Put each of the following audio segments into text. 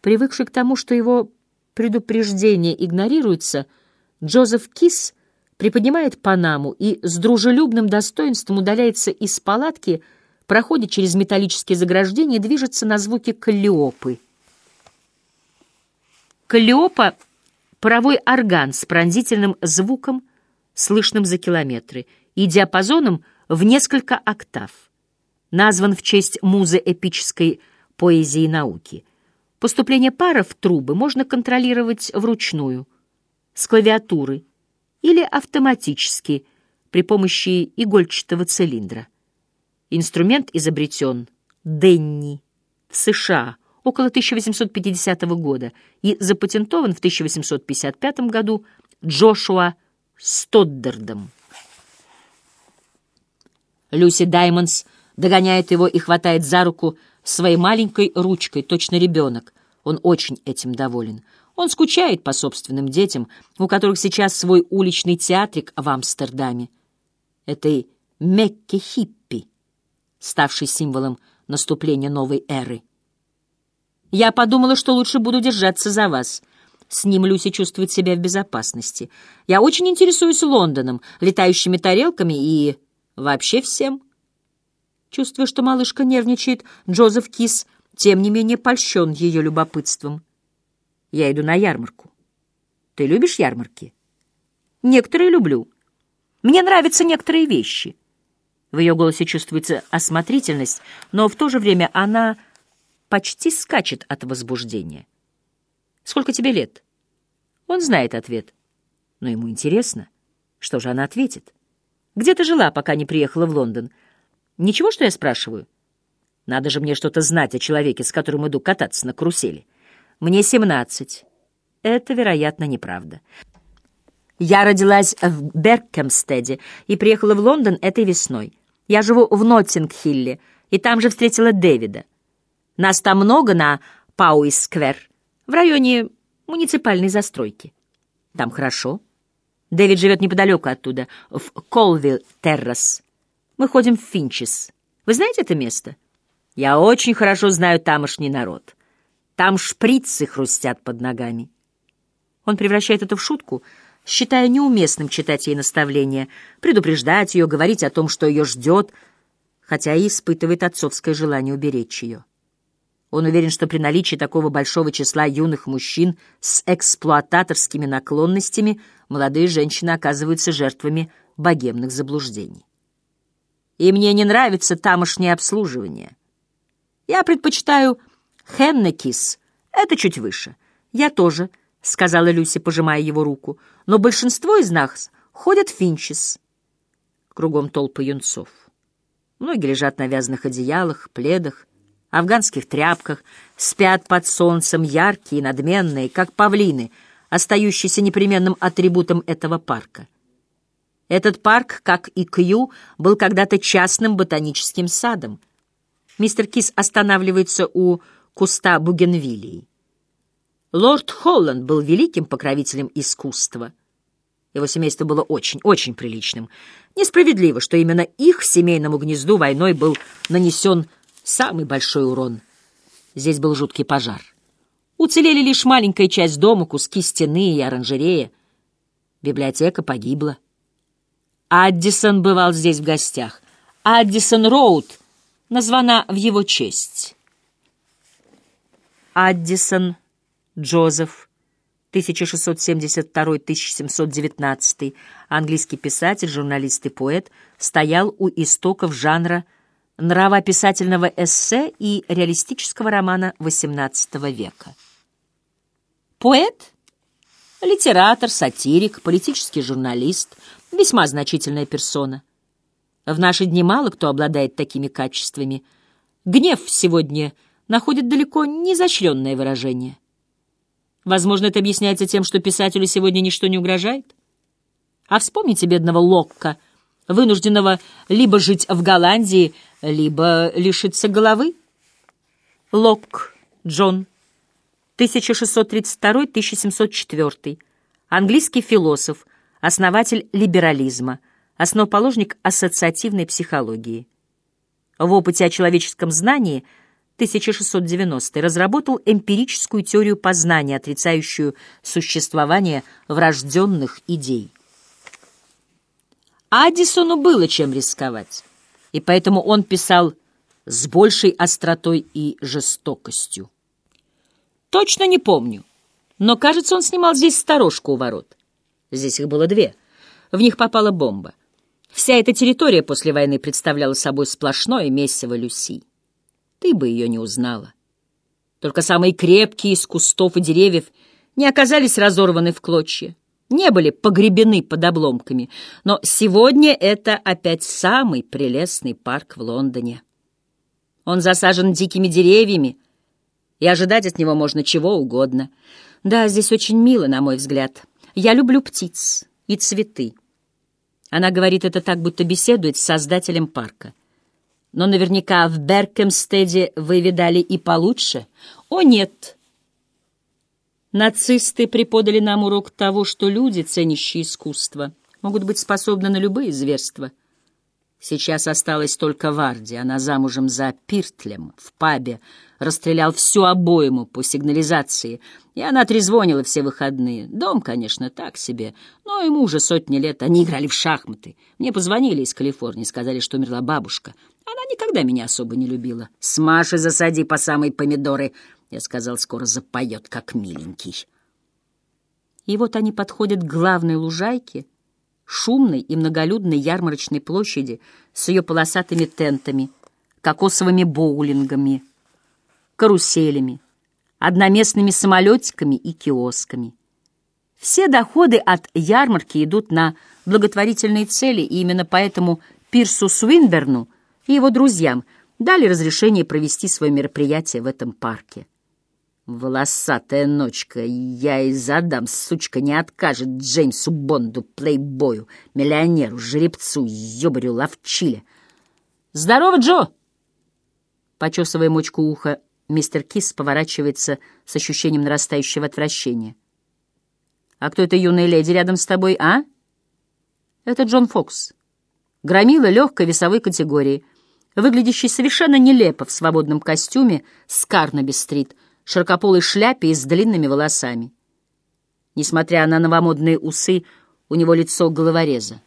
Привыкший к тому, что его предупреждение игнорируется, Джозеф Кис приподнимает Панаму и с дружелюбным достоинством удаляется из палатки, проходит через металлические заграждения и движется на звуки каллиопы. Каллиопа — паровой орган с пронзительным звуком, слышным за километры, и диапазоном в несколько октав. Назван в честь музы эпической поэзии и науки. Поступление пара в трубы можно контролировать вручную, с клавиатуры или автоматически при помощи игольчатого цилиндра. Инструмент изобретен Денни в США около 1850 года и запатентован в 1855 году Джошуа Стоддердом. Люси Даймондс догоняет его и хватает за руку своей маленькой ручкой, точно ребенок. Он очень этим доволен. Он скучает по собственным детям, у которых сейчас свой уличный театрик в Амстердаме. Этой Мекке хиппи, ставший символом наступления новой эры. Я подумала, что лучше буду держаться за вас. С ним Люси чувствует себя в безопасности. Я очень интересуюсь Лондоном, летающими тарелками и вообще всем. Чувствуя, что малышка нервничает, Джозеф Кис, тем не менее, польщен ее любопытством. Я иду на ярмарку. Ты любишь ярмарки? Некоторые люблю. Мне нравятся некоторые вещи. В ее голосе чувствуется осмотрительность, но в то же время она почти скачет от возбуждения. «Сколько тебе лет?» Он знает ответ, но ему интересно, что же она ответит. «Где ты жила, пока не приехала в Лондон?» «Ничего, что я спрашиваю?» «Надо же мне что-то знать о человеке, с которым иду кататься на карусели». «Мне семнадцать». Это, вероятно, неправда. Я родилась в Беркемстеде и приехала в Лондон этой весной. Я живу в Ноттинг-Хилле, и там же встретила Дэвида. Нас там много на Пауис-сквер, в районе муниципальной застройки. Там хорошо. Дэвид живет неподалеку оттуда, в Колвилл-Террас. Мы ходим в Финчес. Вы знаете это место? Я очень хорошо знаю тамошний народ. Там шприцы хрустят под ногами. Он превращает это в шутку, считая неуместным читать ей наставления, предупреждать ее, говорить о том, что ее ждет, хотя и испытывает отцовское желание уберечь ее. Он уверен, что при наличии такого большого числа юных мужчин с эксплуататорскими наклонностями молодые женщины оказываются жертвами богемных заблуждений. И мне не нравится тамошнее обслуживание. Я предпочитаю Хеннекис, это чуть выше. Я тоже, — сказала Люси, пожимая его руку, — но большинство из нас ходят в Финчес. Кругом толпы юнцов. Многие лежат на вязаных одеялах, пледах, афганских тряпках, спят под солнцем яркие, надменные, как павлины, остающиеся непременным атрибутом этого парка. Этот парк, как и Кью, был когда-то частным ботаническим садом. Мистер Кис останавливается у куста бугенвилии. Лорд Холланд был великим покровителем искусства. Его семейство было очень, очень приличным. Несправедливо, что именно их семейному гнезду войной был нанесен Самый большой урон. Здесь был жуткий пожар. Уцелели лишь маленькая часть дома, куски стены и оранжерея. Библиотека погибла. Аддисон бывал здесь в гостях. Аддисон Роуд названа в его честь. Аддисон Джозеф 1672-1719, английский писатель, журналист и поэт, стоял у истоков жанра нравоописательного эссе и реалистического романа XVIII века. Поэт, литератор, сатирик, политический журналист, весьма значительная персона. В наши дни мало кто обладает такими качествами. Гнев сегодня находит далеко не изощренное выражение. Возможно, это объясняется тем, что писателю сегодня ничто не угрожает. А вспомните бедного Локка — вынужденного либо жить в Голландии, либо лишиться головы? Лок Джон, 1632-1704, английский философ, основатель либерализма, основоположник ассоциативной психологии. В опыте о человеческом знании 1690 разработал эмпирическую теорию познания, отрицающую существование врожденных идей. Аддисону было чем рисковать, и поэтому он писал с большей остротой и жестокостью. Точно не помню, но, кажется, он снимал здесь сторожку у ворот. Здесь их было две. В них попала бомба. Вся эта территория после войны представляла собой сплошное месиво Люси. Ты бы ее не узнала. Только самые крепкие из кустов и деревьев не оказались разорваны в клочья, не были погребены под обломками. Но сегодня это опять самый прелестный парк в Лондоне. Он засажен дикими деревьями, и ожидать от него можно чего угодно. Да, здесь очень мило, на мой взгляд. Я люблю птиц и цветы. Она говорит это так, будто беседует с создателем парка. Но наверняка в Беркемстеде вы видали и получше. О, нет! Нацисты преподали нам урок того, что люди, ценящие искусство, могут быть способны на любые зверства. Сейчас осталась только Варди, она замужем за Пиртлем в пабе, расстрелял всю обойму по сигнализации, и она трезвонила все выходные. Дом, конечно, так себе, но ему уже сотни лет, они играли в шахматы. Мне позвонили из Калифорнии, сказали, что умерла бабушка. Она никогда меня особо не любила. «С Машей засади по самой помидоры», — я сказал, скоро запоет, как миленький. И вот они подходят к главной лужайке, шумной и многолюдной ярмарочной площади с ее полосатыми тентами, кокосовыми боулингами, каруселями, одноместными самолетиками и киосками. Все доходы от ярмарки идут на благотворительные цели, и именно поэтому Пирсу Свинберну и его друзьям дали разрешение провести свое мероприятие в этом парке. Волосатая ночка, я и задам, сучка не откажет Джеймсу Бонду, плейбою, миллионеру, жеребцу, ёбарю, ловчиле. «Здорово, Джо!» Почесывая мочку уха, мистер Кис поворачивается с ощущением нарастающего отвращения. «А кто эта юная леди рядом с тобой, а?» «Это Джон Фокс. Громила легкой весовой категории, выглядящий совершенно нелепо в свободном костюме с Карнаби-стрит, широкополой шляпе и с длинными волосами. Несмотря на новомодные усы, у него лицо головореза.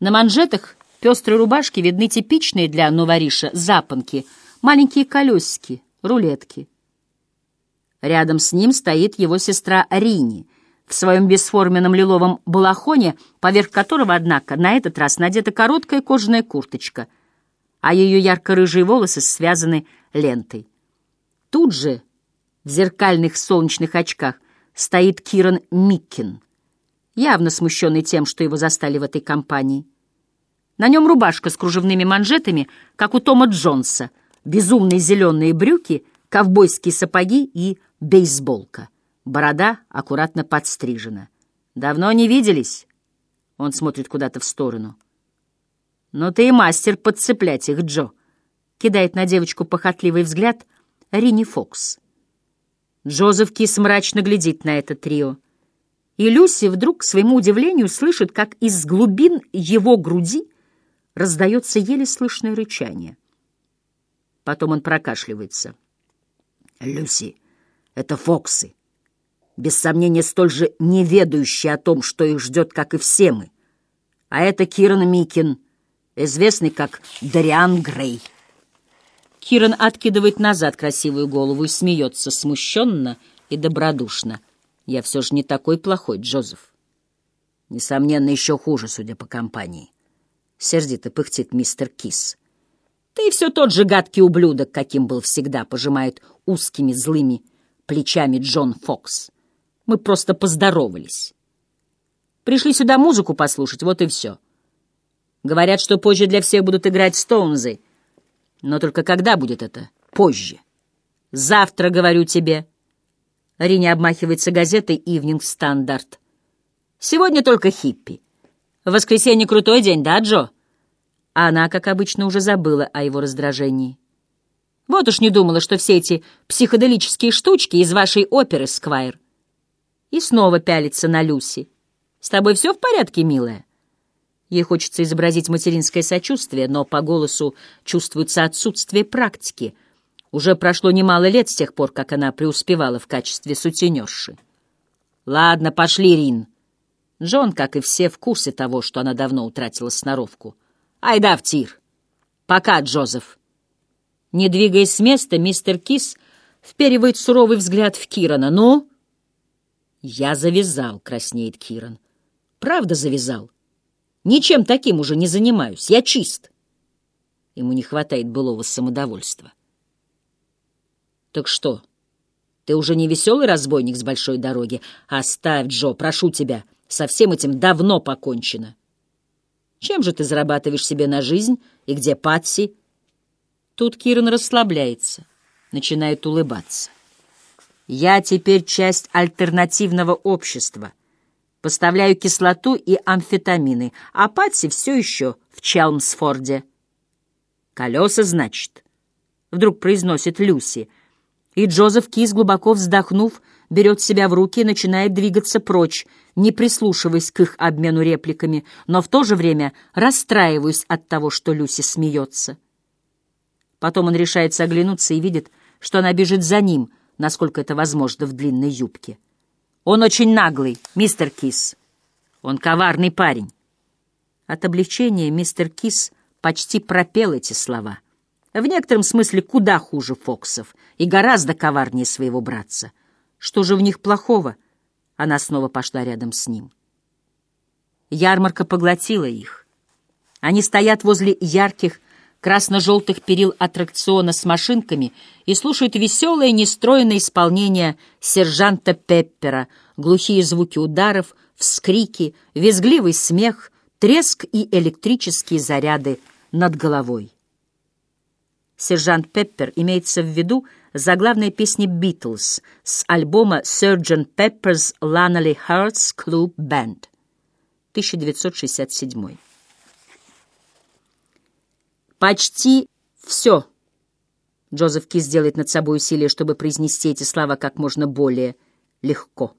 На манжетах пестрой рубашки видны типичные для новориша запонки, маленькие колесики, рулетки. Рядом с ним стоит его сестра Рини в своем бесформенном лиловом балахоне, поверх которого, однако, на этот раз надета короткая кожаная курточка, а ее ярко-рыжие волосы связаны лентой. Тут же в зеркальных солнечных очках стоит Киран Миккин, явно смущенный тем, что его застали в этой компании. На нем рубашка с кружевными манжетами, как у Тома Джонса, безумные зеленые брюки, ковбойские сапоги и бейсболка. Борода аккуратно подстрижена. «Давно не виделись?» Он смотрит куда-то в сторону. «Ну ты и мастер подцеплять их, Джо!» Кидает на девочку похотливый взгляд Рини Фокс. Джозеф Кис мрачно глядит на это трио. И Люси вдруг, к своему удивлению, слышит, как из глубин его груди раздается еле слышное рычание. Потом он прокашливается. «Люси, это Фоксы, без сомнения столь же неведающие о том, что их ждет, как и все мы. А это Киран Микин, известный как Дариан Грей». Киран откидывает назад красивую голову и смеется смущенно и добродушно. «Я все же не такой плохой, Джозеф». «Несомненно, еще хуже, судя по компании». Сердито пыхтит мистер Кис. «Ты все тот же гадкий ублюдок, каким был всегда», — пожимает узкими злыми плечами Джон Фокс. «Мы просто поздоровались. Пришли сюда музыку послушать, вот и все. Говорят, что позже для всех будут играть Стоунзы — но только когда будет это? Позже. Завтра, говорю тебе. Рини обмахивается газетой «Ивнинг Стандарт». Сегодня только хиппи. Воскресенье крутой день, да, Джо? Она, как обычно, уже забыла о его раздражении. Вот уж не думала, что все эти психоделические штучки из вашей оперы, Сквайр. И снова пялится на Люси. С тобой все в порядке, милая? Ей хочется изобразить материнское сочувствие, но по голосу чувствуется отсутствие практики. Уже прошло немало лет с тех пор, как она преуспевала в качестве сутенерши. «Ладно, пошли, Рин». Джон, как и все, в курсе того, что она давно утратила сноровку. «Айда в тир!» «Пока, Джозеф!» Не двигаясь с места, мистер Кис вперивает суровый взгляд в Кирана. «Ну?» «Я завязал», — краснеет Киран. «Правда завязал. Ничем таким уже не занимаюсь. Я чист». Ему не хватает былого самодовольства. «Так что, ты уже не веселый разбойник с большой дороги? Оставь, Джо, прошу тебя, со всем этим давно покончено». «Чем же ты зарабатываешь себе на жизнь? И где Патси?» Тут Киран расслабляется, начинает улыбаться. «Я теперь часть альтернативного общества» поставляю кислоту и амфетамины, а Патси все еще в Челмсфорде. «Колеса, значит?» — вдруг произносит Люси. И Джозеф Кис, глубоко вздохнув, берет себя в руки и начинает двигаться прочь, не прислушиваясь к их обмену репликами, но в то же время расстраиваясь от того, что Люси смеется. Потом он решается оглянуться и видит, что она бежит за ним, насколько это возможно в длинной юбке. Он очень наглый, мистер Кис. Он коварный парень. От облегчения мистер Кис — почти пропел эти слова. В некотором смысле куда хуже Фоксов и гораздо коварнее своего братца. Что же в них плохого? Она снова пошла рядом с ним. Ярмарка поглотила их. Они стоят возле ярких красно-желтых перил аттракциона с машинками и слушают веселое, нестроенное исполнение сержанта Пеппера, глухие звуки ударов, вскрики, визгливый смех, треск и электрические заряды над головой. Сержант Пеппер имеется в виду заглавная песня «Битлз» с альбома «Sgt. Pepper's Lonely Hearts Club Band» 1967. «Почти все». Джозеф Кис делает над собой усилие, чтобы произнести эти слова как можно более легко.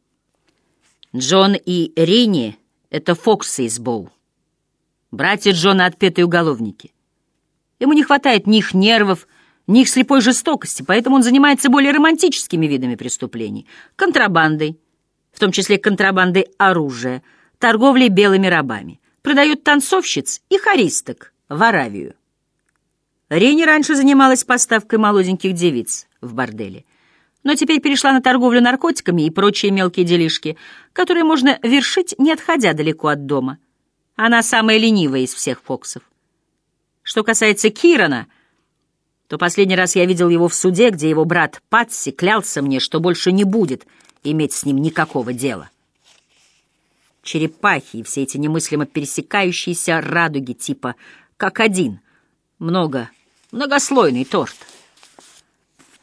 Джон и Рини — это Фоксы из Боу. Братья Джона — отпетые уголовники. Ему не хватает ни их нервов, ни их слепой жестокости, поэтому он занимается более романтическими видами преступлений. Контрабандой, в том числе контрабандой оружия, торговлей белыми рабами. Продает танцовщиц и хористок в Аравию. Рени раньше занималась поставкой молоденьких девиц в борделе, но теперь перешла на торговлю наркотиками и прочие мелкие делишки, которые можно вершить, не отходя далеко от дома. Она самая ленивая из всех Фоксов. Что касается Кирана, то последний раз я видел его в суде, где его брат Патси клялся мне, что больше не будет иметь с ним никакого дела. Черепахи и все эти немыслимо пересекающиеся радуги типа «как один», много, многослойный торт.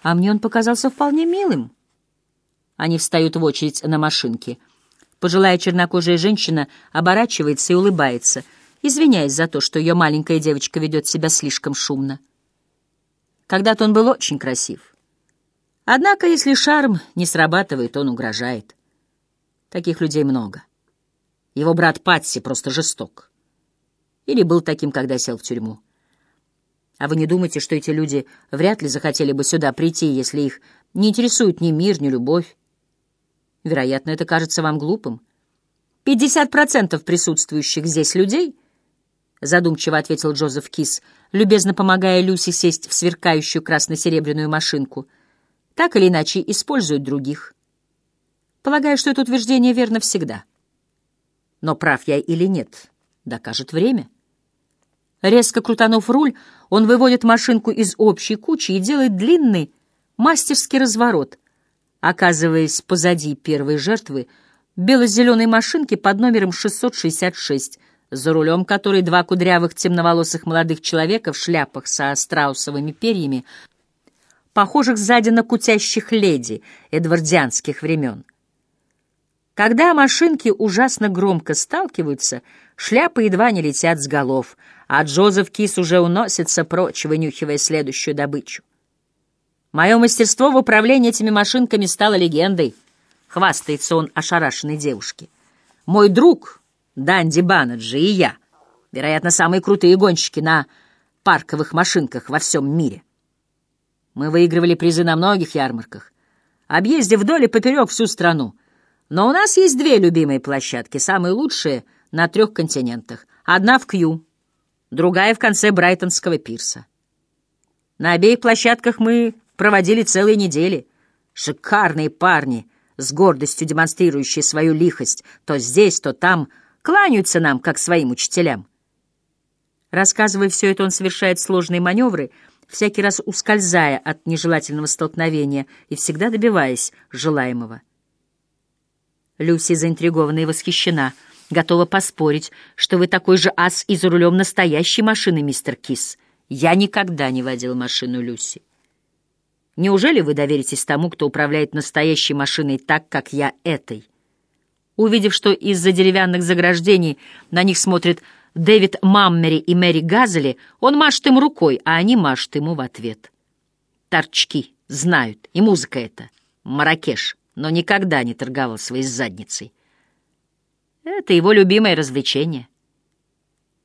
А мне он показался вполне милым. Они встают в очередь на машинке — Пожилая чернокожая женщина оборачивается и улыбается, извиняясь за то, что ее маленькая девочка ведет себя слишком шумно. Когда-то он был очень красив. Однако, если шарм не срабатывает, он угрожает. Таких людей много. Его брат Патси просто жесток. Или был таким, когда сел в тюрьму. А вы не думаете, что эти люди вряд ли захотели бы сюда прийти, если их не интересует ни мир, ни любовь? Вероятно, это кажется вам глупым. «Пятьдесят процентов присутствующих здесь людей», — задумчиво ответил Джозеф Кис, любезно помогая Люси сесть в сверкающую красно-серебряную машинку, так или иначе используют других. Полагаю, что это утверждение верно всегда. Но прав я или нет, докажет время. Резко крутанув руль, он выводит машинку из общей кучи и делает длинный мастерский разворот, оказываясь позади первой жертвы, бело-зеленой машинки под номером 666, за рулем которой два кудрявых темноволосых молодых человека в шляпах со страусовыми перьями, похожих сзади на кутящих леди эдвардианских времен. Когда машинки ужасно громко сталкиваются, шляпы едва не летят с голов, а Джозеф Кис уже уносится прочь, вынюхивая следующую добычу. Мое мастерство в управлении этими машинками стало легендой, — хвастается он ошарашенной девушке. Мой друг, Данди Банаджи, и я, вероятно, самые крутые гонщики на парковых машинках во всем мире. Мы выигрывали призы на многих ярмарках, объездив вдоль и поперек всю страну. Но у нас есть две любимые площадки, самые лучшие на трех континентах. Одна в Кью, другая в конце Брайтонского пирса. На обеих площадках мы проводили целые недели. Шикарные парни, с гордостью демонстрирующие свою лихость, то здесь, то там, кланяются нам, как своим учителям. Рассказывая все это, он совершает сложные маневры, всякий раз ускользая от нежелательного столкновения и всегда добиваясь желаемого. Люси заинтригована и восхищена, готова поспорить, что вы такой же ас и за рулем настоящей машины, мистер Кис. Я никогда не водил машину Люси. Неужели вы доверитесь тому, кто управляет настоящей машиной так, как я этой? Увидев, что из-за деревянных заграждений на них смотрит Дэвид Маммери и Мэри Газели, он машет им рукой, а они машут ему в ответ. Торчки знают, и музыка эта, Маракеш, но никогда не торговал своей задницей. Это его любимое развлечение.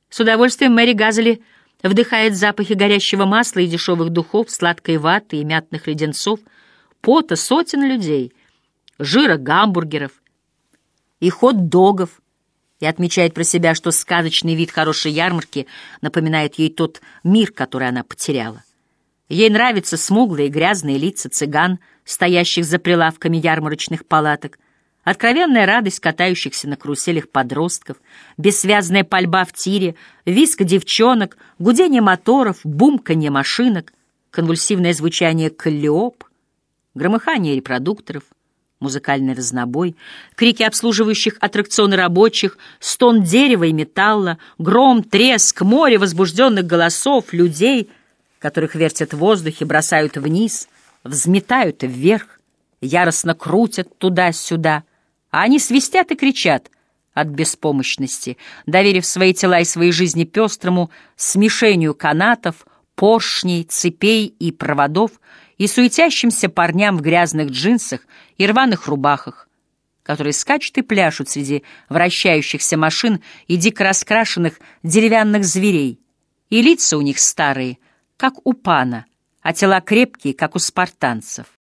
С удовольствием Мэри Газели вдыхает запахи горящего масла и дешевых духов, сладкой ваты и мятных леденцов, пота сотен людей, жира гамбургеров и хот-догов, и отмечает про себя, что сказочный вид хорошей ярмарки напоминает ей тот мир, который она потеряла. Ей нравятся смуглые грязные лица цыган, стоящих за прилавками ярмарочных палаток, откровенная радость катающихся на каруселях подростков, бессвязная пальба в тире, виск девчонок, гудение моторов, бумканье машинок, конвульсивное звучание каллиоп, громыхание репродукторов — музыкальный разнобой, крики обслуживающих аттракционы рабочих, стон дерева и металла, гром, треск, море возбужденных голосов, людей, которых вертят в воздухе, бросают вниз, взметают вверх, яростно крутят туда-сюда, а они свистят и кричат от беспомощности, доверив свои тела и свои жизни пестрому смешению канатов, поршней, цепей и проводов, и суетящимся парням в грязных джинсах и рваных рубахах, которые скачут и пляшут среди вращающихся машин и дико раскрашенных деревянных зверей, и лица у них старые, как у пана, а тела крепкие, как у спартанцев.